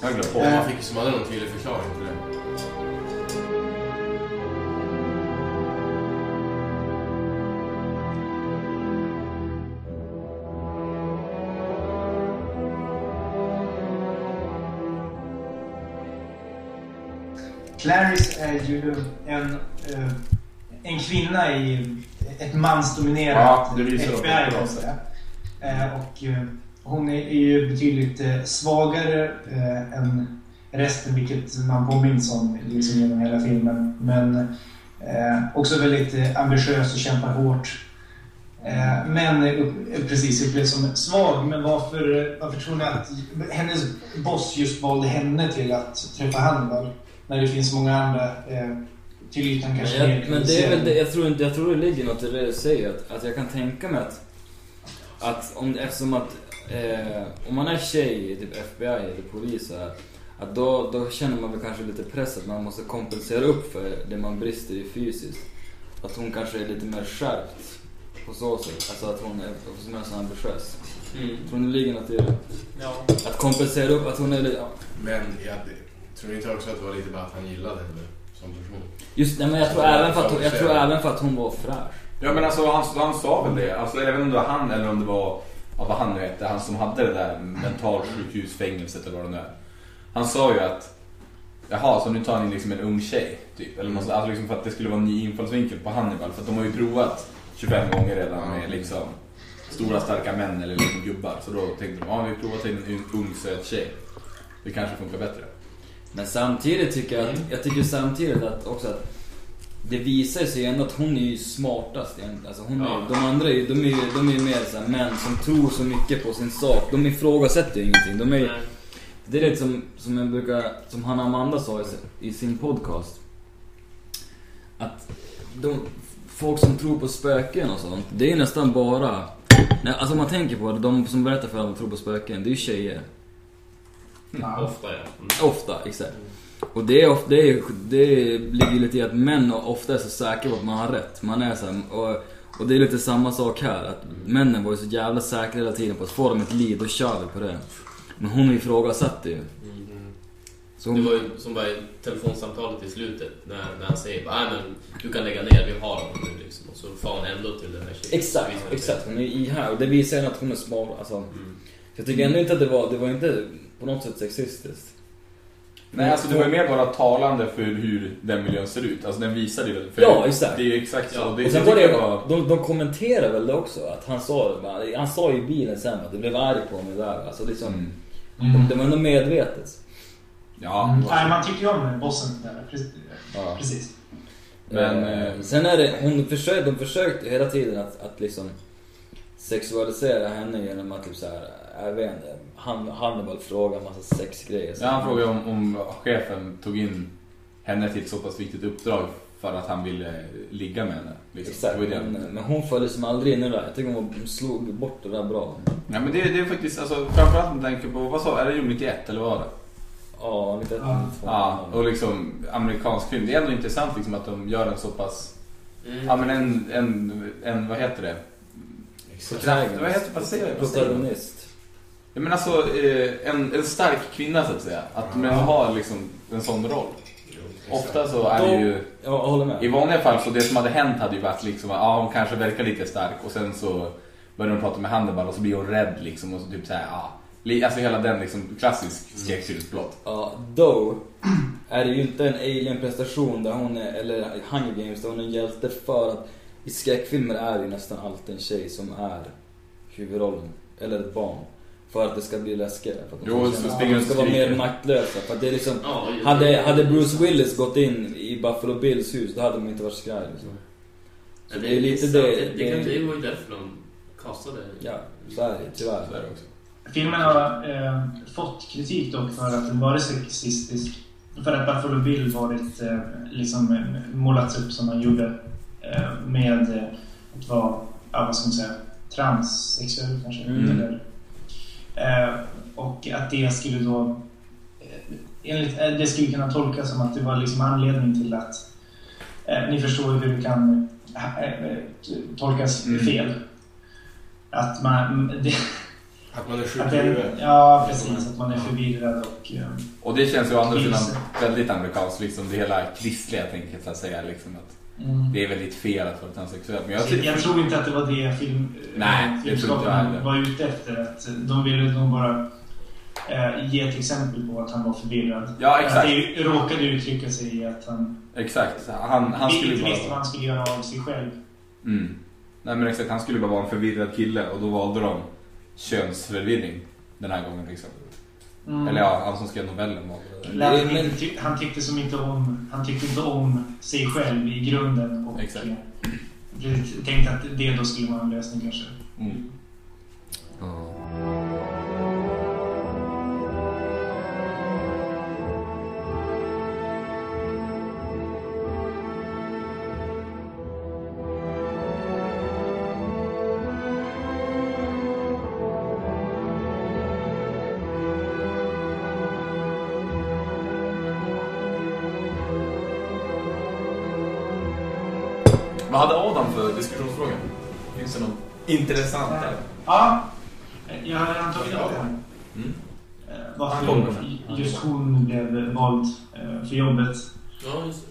Jag har glömt Och bort. man fick ju som aldrig någon tydlig förklaring till det. Clarice är ju en, eh, en kvinna i ett mansdominerat Ja, FBI. kan säga. Och eh, hon är ju betydligt eh, svagare än resten, vilket man påminns om liksom genom hela filmen. Men också väldigt ambitiös och kämpar hårt. Men precis upplevs som svag. Men varför, varför tror ni att hennes boss just valde henne till att träffa Hannibal? När det finns många andra eh, till ytan kanske Men, mer jag, men det är väl det, jag tror jag tror det ligger något i det du säger. Att, att jag kan tänka mig att, att om, eftersom att eh, om man är tjej i typ FBI eller polis så här, att då, då känner man väl kanske lite press att man måste kompensera upp för det man brister i fysiskt. Att hon kanske är lite mer skärpt på så sätt. Alltså att hon är, är så ambitiös. Mm. Tror ni det ligger något i det? Ja. Att kompensera upp, att hon är lite, ja. Men jag tror ni inte också att det var lite bara att han gillade henne som person? Just nej, men jag tror, även för att, hon- jag tror även för att hon var fräsch. Ja men alltså han, han sa väl det. Alltså, jag vet inte om det var han eller om det var ja, vad han nu hette. Han som hade det där mentalsjukhusfängelset eller vad det nu är. Han sa ju att Jaha, så nu tar ni liksom en ung tjej typ. Eller något sånt. Alltså liksom för att det skulle vara en ny infallsvinkel på Hannibal. För att de har ju provat 25 gånger redan med liksom stora starka män eller liksom gubbar. Så då tänkte de, ja vi provar till en ung, ung söt tjej. Det kanske funkar bättre. Men samtidigt tycker jag att, jag tycker samtidigt att också att det visar sig ändå att hon är ju smartast egentligen. Alltså hon är, Ja. De andra är ju, de är ju, de är ju mer så här män som tror så mycket på sin sak. De ifrågasätter ju ingenting. De är ju, det är lite som, som jag brukar, som Hanna Amanda sa i, sin- i sin podcast. Att de, folk som tror på spöken och sånt, det är nästan bara... Nej, alltså om man tänker på det, de som berättar för att de tror på spöken, det är ju tjejer. Ja. Ofta ja. Mm. Ofta, exakt. Och det, är ofta, det, är, det ligger lite i att män ofta är så säkra på att man har rätt. Man är så här, och, och det är lite samma sak här. Att männen var ju så jävla säkra hela tiden på att får de ett liv, då kör vi på det. Men hon ifrågasatte ju. Mm. Så Det hon, var ju som var i telefonsamtalet i slutet när, när han säger bara, men du kan lägga ner, vi har honom nu liksom. Och så far han ändå till den här tjejen. exakt, det. exakt. Hon är i här och det visar ju att hon är smart. Alltså, Mm. jag tycker ändå inte att det var, det var inte på något sätt sexistiskt. Nej, alltså det var ju mer bara talande för hur den miljön ser ut. Alltså den visar det väl. För Ja, exakt. Det är ju exakt så. Ja. Det, Och sen var det, var- de, de kommenterar väl det också, att han sa, han sa i bilen sen att det blev arg på mig där. Alltså liksom, Mm. de, det var ändå medvetet. Ja, Mm. Nej, man tycker ju om bossen där. Precis. ja. Precis. Men, Eh, eh, sen är det, hon försökte, de försökte hela tiden att, att liksom sexualisera henne genom att typ så här, jag vet inte, Han, Hannibal frågar massa sexgrejer. Ja, han frågade om, om chefen tog in henne till ett så pass viktigt uppdrag för att han ville ligga med henne. Liksom. Exakt, Det ju det. men, men hon följde som aldrig in i det där. Jag tycker hon var- slog bort det där bra. Ja, men det, det är faktiskt, alltså, framförallt med tanke på, vad sa är det gjort 91 eller vad var det? Ja, lite Ja. Ja, och liksom amerikansk film. Det är ändå intressant liksom att de gör en så pass, Mm. ja men en, en, en vad heter det? Exakt. Kraft, vad heter jag? Protagonist. Ja, men alltså eh, en, en stark kvinna så att säga. Att man har liksom en sån roll. Ofta så är det ju, Ja, jag håller med. i vanliga fall så det som hade hänt hade ju varit liksom, ja hon kanske verkar lite stark och sen så börjar hon prata med Hannibal och så blir hon rädd liksom och så typ såhär, ja. li- Alltså hela den liksom klassisk skräckfilmsplott. Ja, då är det ju inte en alien-prestation där hon är, eller Hunger Games, där hon är en hjälte för att i skräckfilmer är det ju nästan alltid en tjej som är huvudrollen, eller ett barn. För att det ska bli läskigare. För att de Jo, ska så springer de ska vara mer maktlösa. För att det är liksom, Ja, hade, hade Bruce Willis gått in i Buffalo Bills hus, då hade de inte varit skraj liksom. Så Men det är lite det- Det, det- kan- det var ju därför de castade Ja, så är det tyvärr. Så är det också. Filmen har eh, fått kritik dock för att den varit sexistisk. För att Buffalo Bill varit eh, liksom målats upp som man gjorde eh, med att vara, ja, vad ska man säga, transsexuell kanske. Mm. Eller, och att det skulle då eh, enligt, eh, det skulle kunna tolkas som att det var liksom anledning till att eh, ni förstår hur det kan eh, tolkas Mm. fel. Att man... Det, Att man är sjuk i ja, precis. Att man är förvirrad och... eh, Och det känns ju å andra sidan väldigt amerikanskt, liksom det hela kristliga tänket så att säga. Liksom, att Mm. det är väldigt fel att vara transsexuell. Men jag, Jag, jag tror inte att det var det film, Nej, filmskaparna var ute efter. Att de ville nog bara eh, ge ett exempel på att han var förvirrad. Ja, Att exakt. det råkade uttrycka sig i att han, Exakt. Han, han skulle inte visste vad bara... han skulle göra av sig själv. Mm. Nej men exakt, han skulle bara vara en förvirrad kille och då valde de könsförvirring den här gången liksom. Mm. Eller ja, han som skrev novellen det. Lät Men- han tyckte som inte om Han tyckte inte om sig själv i grunden. Och, Exakt. tänkte att det då skulle vara en lösning kanske. Mm. Vad hade Adam för diskussionsfråga? Finns det någon intressant där? Ja, jag har redan tagit upp det här. Mm. Eh, Han Varför just hon blev vald eh, för jobbet. Ja, just.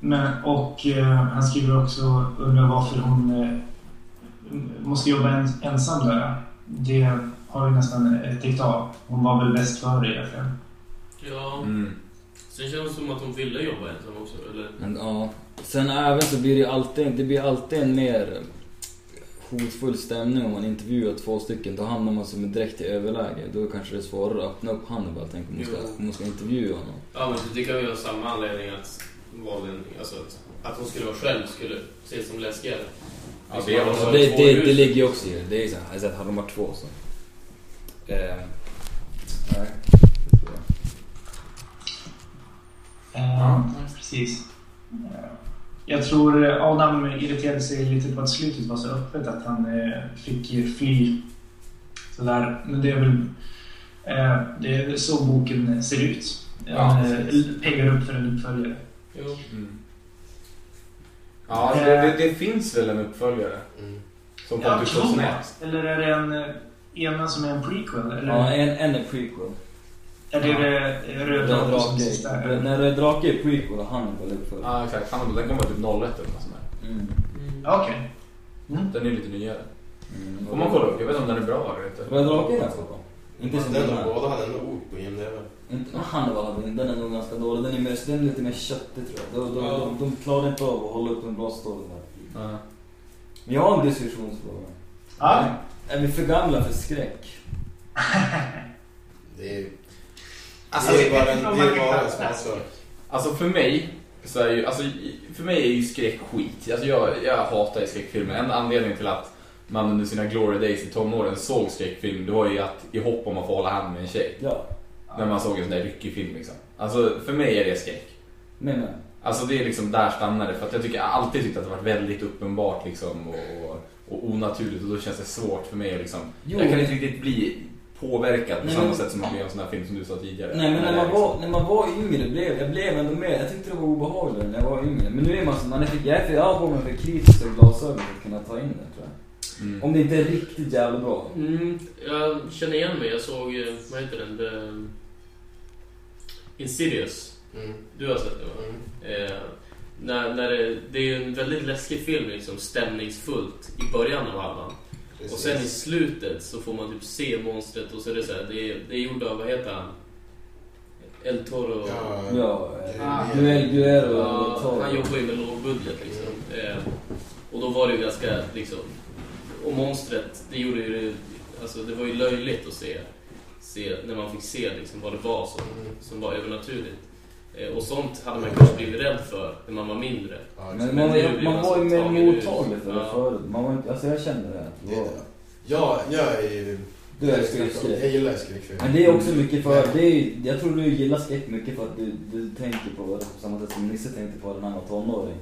Men, och eh, han skriver också undrar varför hon måste jobba en, ensam där. Det har vi nästan täckt av. Hon var väl bäst före egentligen. Ja, Mm. sen känns det som att hon ville jobba ensam också, eller? Men ja. Sen även så blir det alltid, det blir alltid en mer hotfull stämning om man intervjuar två stycken. Då hamnar man som direkt i överläge. Då kanske det är svårare att öppna upp Hannibal, tänk om man ska, om man ska intervjua honom. Ja, men det kan ju vara samma anledning att valen, alltså att, att hon skulle vara själv skulle ses som läskigare. Ja, Liksom det det, det, det ligger ju också i det. Det är så här, alltså, hade de varit två så. Eh, nej, det tror jag. Eh, Ja. Precis. Eh, Jag tror eh, Adam irriterade sig lite på att slutet var så öppet att han eh, fick fly. Sådär. Men det är väl eh, det är så boken ser ut. Ja, Han eh, peggar upp för en uppföljare. Jo. Mm. Ja, alltså, det, det, det finns väl en uppföljare Mm. som kom Jag till tror 2001. det. Eller är det en eh, ena som är en prequel? Eller Ja, en, en är prequel. Är det det Röd Drake. När Röd drake är prequel och Hannibal är uppföljare. Ja, exakt. Han, den kommer typ 01 eller något sånt där. Mm. Ja, Okej. Mm. Den är lite nyare. Mm. Får man kolla upp? Jag vet inte om den är bra eller inte. Röd drake är ganska bra. Inte som den Den här. och båda hade ändå ord på IMDB. Inte, Hannibal hade den, den är nog ganska dålig. Den är, mer, den är lite mer köttig tror jag. De, de, Ja. de, de klarar inte av att hålla upp en bra story där. Ja. Men jag har en diskussionsfråga. Ja. Är vi för gamla för skräck? Det är, Alltså, det är bara en, det är bara en smaksak. Alltså för mig så är ju, alltså, för mig är ju skräck skit. Alltså jag, jag hatar ju skräckfilmer. En anledning till att man under sina glory days i tonåren såg skräckfilm, det var ju att i hopp om att få hålla hand med en tjej. Ja. När man såg en sån där ryckig film liksom. Alltså för mig är det skräck. Men, men. Alltså det är liksom där stannar det. För att jag tycker jag alltid tyckt att det varit väldigt uppenbart liksom och, och, och onaturligt och då känns det svårt för mig att liksom. Jo, jag kan inte riktigt bli påverkad på Nej, samma men- sätt som man blir av en sån här film som du sa tidigare. Nej men när man, Liksom. var, när man var yngre blev jag blev ändå mer, jag tyckte det var obehagligare när jag var yngre. Men nu är man så, man är för, jag är för, jag har på mig för kritiska glasögon för att kunna ta in det tror jag. Mm. Om det inte är riktigt jävla bra. Mm, jag känner igen mig. Jag såg, eh, vad heter den? The... Insidious. Mm. Du har sett den va? Mm. Eh, när, när det, det är ju en väldigt läskig film, liksom, stämningsfullt i början av halvan. Och sen i slutet så får man typ se monstret och så är det så här, det är, det är gjort av, vad heter han? El Toro. Ja, Ja, Ah. du är, du är och Ja, han jobbar ju med låg budget liksom. Eh, och då var det ju ganska liksom... Och monstret, det gjorde ju det... Alltså det var ju löjligt att se, se när man fick se liksom vad det var som, Mm. som var övernaturligt. Eh, och sånt hade man kanske blivit rädd för när man var mindre. Ja, Men man, blir man man var ju mer mottaglig för det Ja. förut. Man var inte, alltså jag kände det. Det det är. Ja, jag är ju... Du älskar ju Jag gillar skräckfilm. Men det är också mycket för, det är, jag tror du gillar skräck mycket för att du, du tänker på det på samma sätt som Nisse tänkte på det när han var tonåring.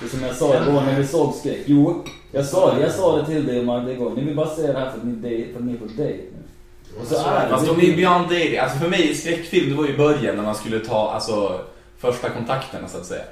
Det är som jag sa igår när vi såg skräck. Jo, jag sa det, jag sa det till dig och Magda igår. Ni vill bara säga det här för att ni, för att ni är på dejt nu. Och så är det. Fast de är ju beyond dating. Alltså för mig, skräckfilm det var ju början när man skulle ta alltså, första kontakterna så att säga.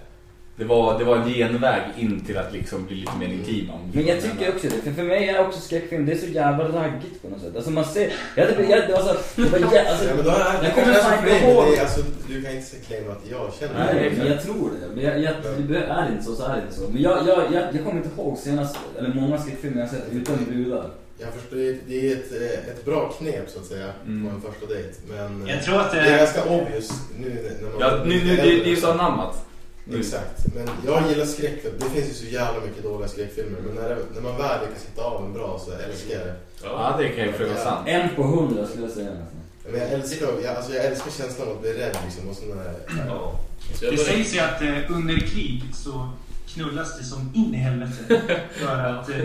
Det var, det var en genväg in till att liksom bli lite mer intima. Men jag tycker också det, för för mig är också skräckfilm, det är så jävla raggigt på något sätt. Alltså man ser, jag hade, jag, det var så, det var jä, alltså, Ja, men då är jag kommer fan inte ihåg. alltså, Du kan inte claima att jag känner Nej, men jag tror det. Men jag, jag, det är inte så, så är det inte så. Men jag, jag, jag, jag kommer inte ihåg senast, eller många skräckfilmer jag sett utan brudar. Jag förstår, det är- det är ett, eh, ett bra knep så att säga Mm. på en första dejt. Men eh, Jag tror att det är det... ganska obvious nu när man... Ja, nu, nu, det, det är ju så anammat. Exakt. Men jag gillar skräckfilm. Det finns ju så jävla mycket dåliga skräckfilmer. Men när, det, när man väl lyckas hitta av en bra så älskar jag det. Ja, det kan ju vara sant. En på hundra skulle jag säga nästan. Men jag älskar, jag, alltså jag älskar känslan av att bli rädd liksom. Och sån där, Ja. Det sägs ju att eh, under krig så knullas det som in i helvete. För att, eh,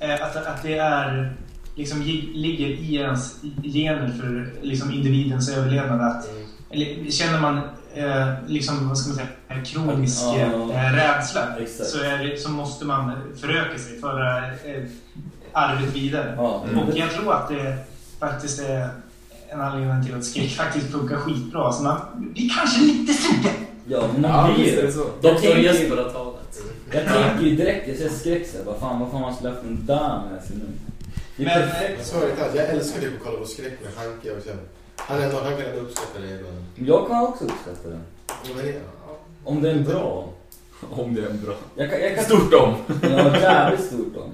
att, att det är liksom ligger i ens gener för liksom individens överlevnad. Att, mm. eller, känner man eh, liksom, vad ska man säga, en kronisk eh, rädsla Exakt. så, är så måste man föröka sig, föra eh, arvet vidare. Ja, Mm. Och jag tror att det faktiskt är en anledning till att skräck faktiskt funkar skitbra. Så man blir kanske lite sugen. ja men man Ja, blir det. tänker, Jesper har talat. Jag tänker ju direkt, jag ser skräck såhär, vad fan, vad fan man skulle haft en där med sig nu. Men- perfekt. Jag svarar inte alls. Jag älskar det att kolla på skräck med Hanke och sen. Han, är ändå, han kan ändå uppskatta det ibland. Jag kan också uppskatta det. Ja, men, ja. Om det är bra. Om det är en bra. Jag kan, jag kan, Stort om. Ja, jävligt stort om.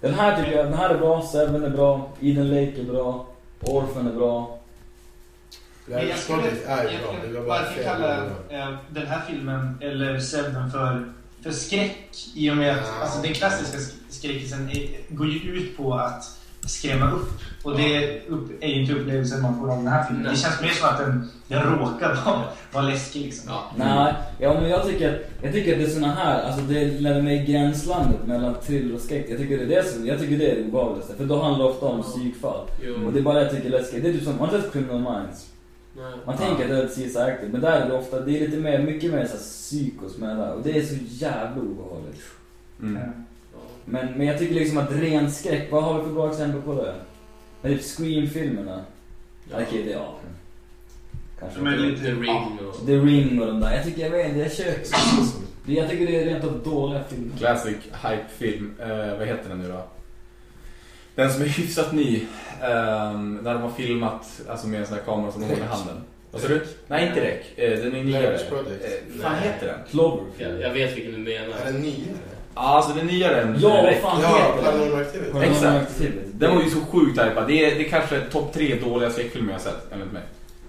Den här tycker jag, den här är bra, Seven är bra, Eden Lake är bra, Orphan är bra. Men jag skulle, jag skulle var bara varken fel. kalla eh, den här filmen eller Seven för, för skräck i och med att Ja. alltså, den klassiska sk- skräckisen går ju ut på att skrämma upp. Och det upp, är ju inte upplevelsen man får av den här filmen. Nej. Det känns mer som att den, den råkar vara, vara läskig liksom. Ja. Nej, ja men jag tycker, jag tycker att det är såna här, alltså det lämnar mig i gränslandet mellan thriller och skräck. Jag tycker det är det som, jag tycker det är det obehagligaste. För då handlar det ofta om psykfall. Jo. Och det är bara det jag tycker är läskigt. Det är typ som, har sett Criminal Minds. Man tänker att det är ett CSI-aktigt, men där är det ofta, det är lite mer, mycket mer såhär psykos med det där. Och det är så jävla obehagligt. Mm. Ja. Men, men jag tycker liksom att ren skräck, vad har vi för bra exempel på det? Men typ Scream-filmerna. Ja. Okej, det är ja. Kanske. Men lite- The Ring och... The Ring och de där. Jag tycker, jag vet inte, jag köper. Jag tycker det är rent av dåliga filmer. Classic hype-film. Eh, vad heter den nu då? Den som är hyfsat ny. ehm, där de har filmat alltså med en sån här kamera som de håller i handen. Vad sa du? Nej, inte Rec. Eh, den är nyare. Eh, fan Nej. heter den? Cloverfield. Jag, jag vet vilken du Är menar. den nyare? Ja, alltså den är nyare än Ja, vad fan Ja, heter den? Activity. Exakt. Activity. Den var ju så sjukt hypad. Det är, det är kanske topp tre dåliga skräckfilmer jag har sett, enligt mig.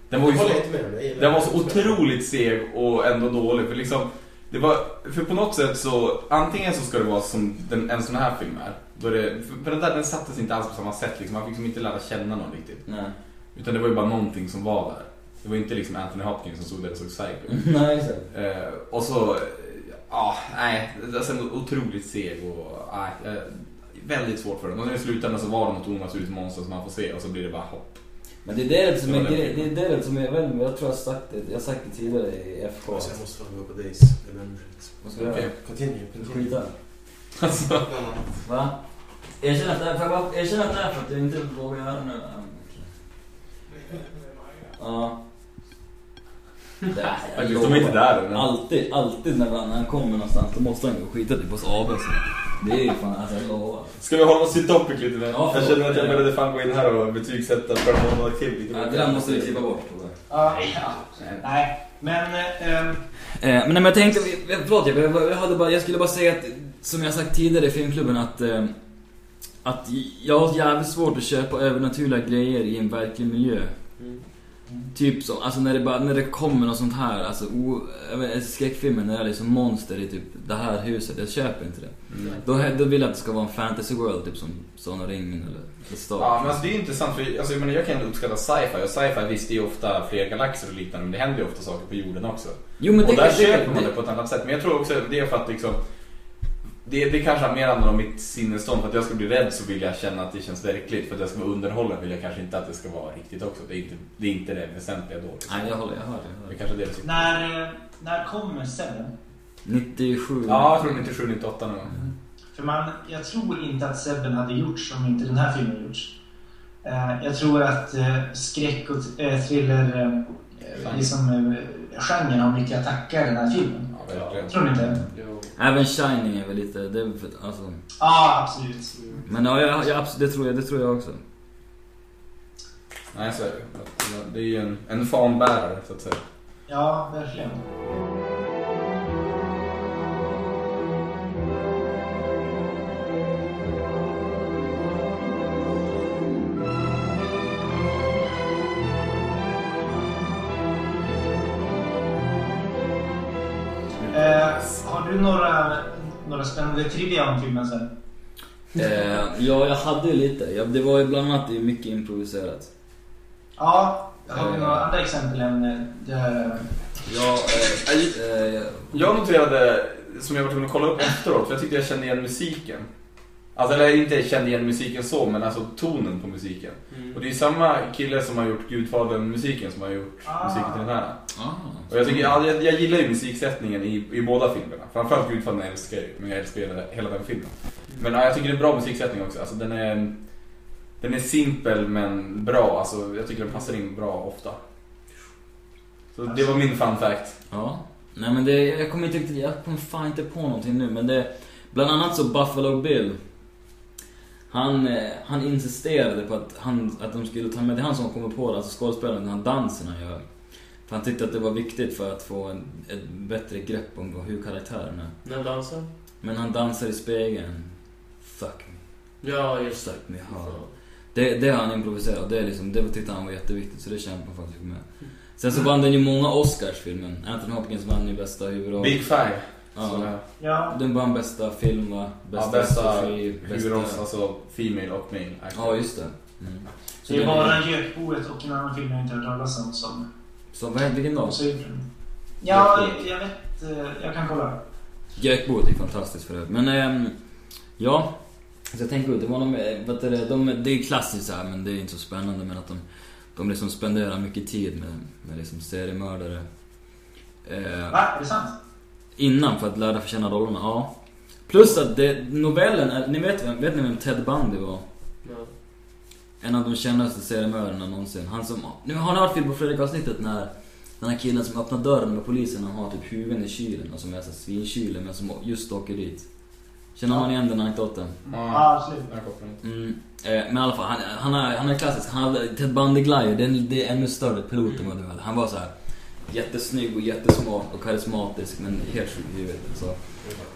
Den var ju så... med Den var så otroligt seg och ändå dålig. För liksom, det var, för på något sätt så, antingen så ska det vara som den, en sån här film är. Då det, för, den där den sattes inte alls på samma sätt. Liksom. Man fick liksom inte lära känna någon riktigt. Nej. Utan det var ju bara någonting som var där. Det var inte liksom Anthony Hopkins som stod där och såg psycho ut. Nej, exakt. eh, Och så, eh, ja, nej. Alltså otroligt seg och, nej. eh, väldigt svårt för den. Och i slutändan så var det något onaturligt monster som man får se och så blir det bara hopp. Men det är det som är var den grej- det är det som är, jag inte, jag tror jag har sagt det, jag har sagt det tidigare i FK. Alltså, jag måste fan gå på Days. Jag ber om ursäkt. Vad ska du Okej, göra? continue. continue. Skita. Alltså, Nej, nej. Va? Jag känner att det är, känner att det är för att jag inte vågar göra det nu. Ja, okej. Ja. Det är- jag faktiskt, de är inte där än. Alltid, alltid när han kommer någonstans då måste han gå och skita typ hos AB så. Det är ju fan, alltså jag lovar. Ska vi hålla oss till topic lite nu? Ja, jag känner att jag började fan gå in här och betygsätta Paranormal Activity. Ja, det där måste vi klippa bort. Ja, ja. Nej, men... Eh, ehm, Eh, men, men jag tänkte, förlåt jag, jag, hade bara, jag skulle bara säga att, som jag sagt tidigare i filmklubben att eh, att jag har jävligt svårt att köpa övernaturliga grejer i en verklig miljö. Mm. Typ så, alltså när det bara, när det kommer något sånt här, alltså o, vet, skräckfilmer när det är liksom monster i typ det här huset, jag köper inte det. Mm. Då, då vill jag att det ska vara en fantasy world, typ som Sagan om ringen eller The Star. Ja, men alltså det är intressant för alltså, jag, menar, jag kan ändå uppskatta sci-fi och sci-fi visst det är ju ofta fler galaxer och liknande men det händer ju ofta saker på jorden också. jo men det, och där det, köper man det, det på ett annat sätt. Men jag tror också det är för att liksom det, det kanske mer handlar om mitt sinnesstånd. För att jag ska bli rädd så vill jag känna att det känns verkligt. För att jag ska vara underhållen vill jag kanske inte att det ska vara riktigt också. Det är inte det, är inte det väsentliga då. Liksom. Nej jag håller, jag hör det. Det kanske är det när, eh, när kommer Seven? 97. Ja, jag tror 97, 98 nog. För man, jag tror inte att Seven hade gjorts om inte den här filmen gjorts. Eh, jag tror att eh, skräck och eh, thriller, eh, liksom, eh, genren har mycket att tacka den här filmen. Ja, verkligen. Tror ni inte? Jo. Även Shining är väl lite, det är väl för, alltså. Ja, absolut. Men ja, jag, jag, det, tror jag, det tror jag också. Nej, så är det. Det är ju en, en fanbärare, så att säga. Ja, verkligen. Du några, några spännande trivia om filmen sen? Eh, ja, jag hade lite. Jag, det var ju bland annat det är mycket improviserat. Ja, har vi Eh. några andra exempel än eh, det här? Ja, eh, eh, Jag noterade, som jag var tvungen att kolla upp efteråt, för jag tyckte jag kände igen musiken. Alltså, eller inte kände igen musiken så, men alltså tonen på musiken. Mm. Och det är samma kille som har gjort Gudfadern-musiken som har gjort Ah. musiken till den här. ah, Och jag, tycker, ja, jag, jag gillar ju musiksättningen i, i båda filmerna. Framförallt Gudfadern älskar jag ju, men jag älskar hela, hela den filmen. Men ja, jag tycker det är en bra musiksättning också. Alltså, den, är, den är simpel men bra. Alltså, jag tycker den passar in bra ofta. Så det var min fun fact. Ja. Nej men det, jag kommer inte riktigt, jag kommer fan inte på någonting nu men det Bland annat så Buffalo Bill Han, eh, han insisterade på att, han, att de skulle ta med, det är han som kommer på det, alltså skådespelaren, den här dansen han gör. För han tyckte att det var viktigt för att få en, ett bättre grepp om hur karaktären är. När dansar? Men han dansar i spegeln. Fuck me, Ja, just suck me hard. Ja. det, det har han improviserat, det, är liksom, det tyckte han var jätteviktigt så det kämpade han faktiskt med. Sen så vann den ju många Oscars filmen Anthony Hopkins vann ju bästa huvudroll. Big Five. Ja. Så, Ja, Den vann bästa film va? ja, bästa huvudrolls, alltså female och male actor. Ja just det. Mm. Så det är bara Gökboet och en annan film jag inte hört talas om som Så vad vilken då? är. Ja, jag vet. eh, Jag kan kolla. Gökboet är fantastiskt för övrigt. Men ehm, ja. Så jag tänker det var någon, med- vet du, det, de, det är klassiskt här, men det är inte så spännande. Men att de, de liksom spenderar mycket tid med, med liksom seriemördare. Eh, Va? Är det sant? Innan för att lära känna rollerna, ja. Plus att det, novellen, är, ni vet, vem- vet ni vem Ted Bundy var? Ja. En av de kändaste seriemördarna någonsin. Han som... Nu har ni hört film på Fredrik-avsnittet när den här killen som öppnar dörren med polisen han har typ huven i kylen och som är svinkylig men som just åker dit. Känner man igen den anekdoten? Ja, inte. Mm. Eh, men i alla fall, han, han, är, han är klassisk. Han hade Ted Bundy Glider, det är, det är ännu större pilot än vad du hade. Han var så här jättesnygg och jättesmart och karismatisk men helt sjuk i huvudet. Så.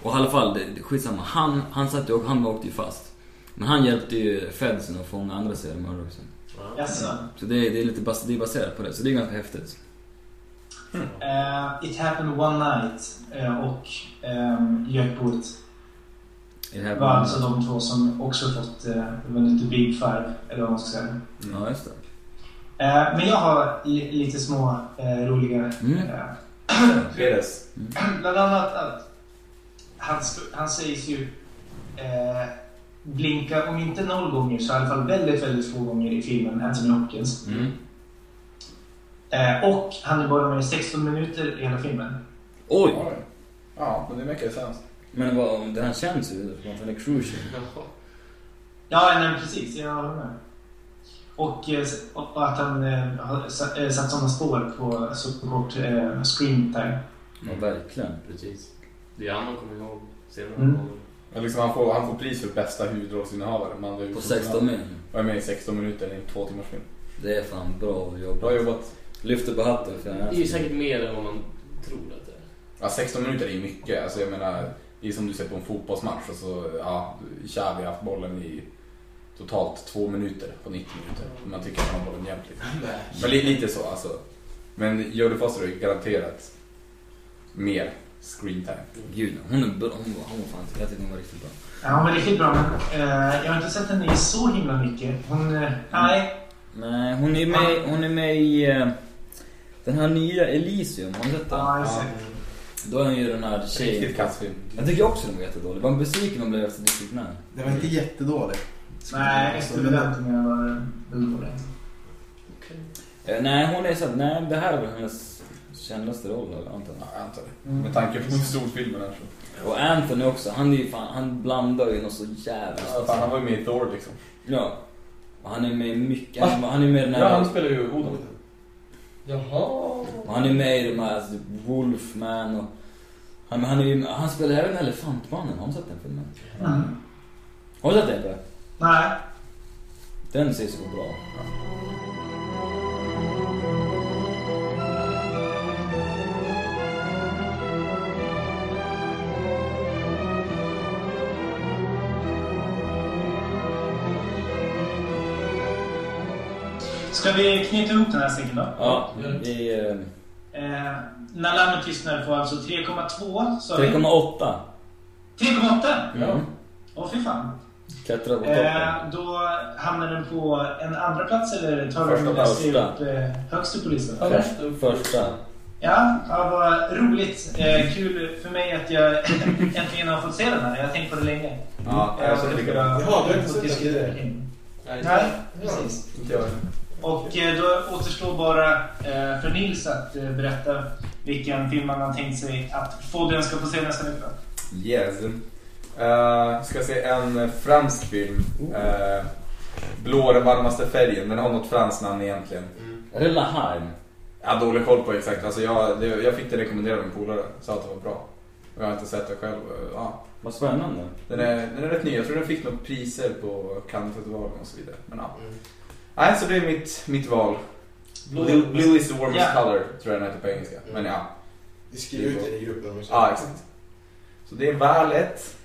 Och i alla fall, det, det, skitsamma. Han, han, satt ju, och han åkte ju fast. Men han hjälpte ju Fedsen att fånga andra seriemördare också. Så det, är- det är lite bas, det är baserat på det, så det är ganska häftigt. Eh, It happened one night eh, och um, det här var alltså de två som också fått uh, vunnit The Big Five, eller vad man ska säga. Ja, just det. Eh, men jag har li- lite små eh, roliga... Mm. eh, Peres. Bland annat att han, han sägs ju eh, blinka, om inte noll gånger så i alla fall väldigt, väldigt få gånger i filmen Anthony Hopkins. Mm. Eh, och han är bara med i 16 minuter i hela filmen. Oj! Oj. Ja, men det verkar ju sens. Men vad, det här känns ju som att han är crucial. Ja, nej, precis. Jag håller med. Och, eh, s- och att han eh, har eh, satt sådana spår på så kort eh, screen time. Ja, verkligen. Precis. Det är han man kommer ihåg senare. Mm. Liksom, han, får, han får pris för bästa huvudrollsinnehavare. Man På 16 min. Och är med i 16 minuter i en två timmars film. Det är fan bra jobbat. Bra jobbat. Lyfter på hatten för Det är ju säkert mer än vad man tror att det är. Ja, 16 minuter är ju mycket. Alltså jag menar, det är som du ser på en fotbollsmatch och så, ja, Xavi har haft bollen i totalt två minuter på 90 minuter. Man tycker att han har bollen jämt liksom. Men li, lite så alltså. Men Jodie Foster ju garanterat mer screen time. Gud, hon är bra. Hon, var- hon var fan, jag tyckte hon var riktigt bra. Ja, hon var riktigt bra, men eh, jag har inte sett henne i så himla mycket. Hon... Eh, nej. Nej, hon är med, hon är med i eh, den här nya Elysium. Har ni sett den? Ja, jag ser. Då är hon ju den här tjejen. Riktigt kass film. Jag tycker också den var jättedålig. Vad besviken man blev efter District 9. Det var inte jättedålig. Nej, efter förväntningarna var det dåligt. Eh, nej, hon är så nej det här är väl hennes kändaste roll eller antar Ja, jag. antar det. Med tanke på hur stor filmen är så. Och Anthony också, han är ju fan, han blandar ju något så jävligt. Ja, fan, han var ju med i Thor liksom. Ja. Och han är med i mycket, Va? han, han är med i den här... Ja, han spelar ju Odin. Jaha. Och han är med i de här alltså, Wolfman och Han, han, är ju, han spelar även Elefantmannen. Har du sett den filmen? Mm. Har du sett den? Nej. Den ser så bra. Ska vi knyta ihop den här säcken då? Ja, i eh, Eh, när lammet tystnar får alltså 3,2 sa vi. 3,8. 3,8? Mm. Åh fy fan. Klättrar på toppen. Eh, då hamnar den på en andra plats eller tar Första den sig upp eh, högst upp på listan? Först- Första. Ja, ja vad roligt. Eh, kul för mig att jag äntligen har fått se den här. Jag har tänkt på det länge. Ja, Eh, jag och känner därför likadant. har Jaha, du har inte fått sett tidigare? kring. Nej, Nej, precis. Inte jag. Och eh, då återstår bara eh, för Nils att eh, berätta vilken film man har tänkt sig att Fodden ska få se nästa vecka. Yes. Uh, ska se en eh, fransk film. Uh, Blå den varmaste färgen. Den har något franskt namn egentligen. Är det Laheim? Jag har dålig koll på exakt. Alltså jag, det, jag fick det rekommenderat av en polare. Sa att det var bra. Och jag har inte sett det själv. Uh, Ja. Vad spännande. Den, är, den är rätt ny. Jag tror den fick några priser på Cannesfestivalen och så vidare. Men ja. Nej, så det är mitt, mitt val. Blue, blue is the warmest Ja. color, tror jag den heter på engelska. Men ja. Vi skriver ut det i gruppen. också. Ja, exakt. Så det är valet.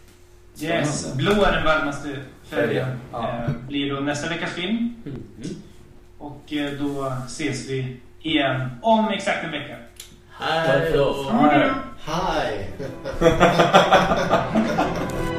Yes, Spännande. Blå är den varmaste färgen. Ja. Eh, blir då nästa veckas film. Mm. Och eh, då ses vi igen om exakt en vecka. Hej då! Nej.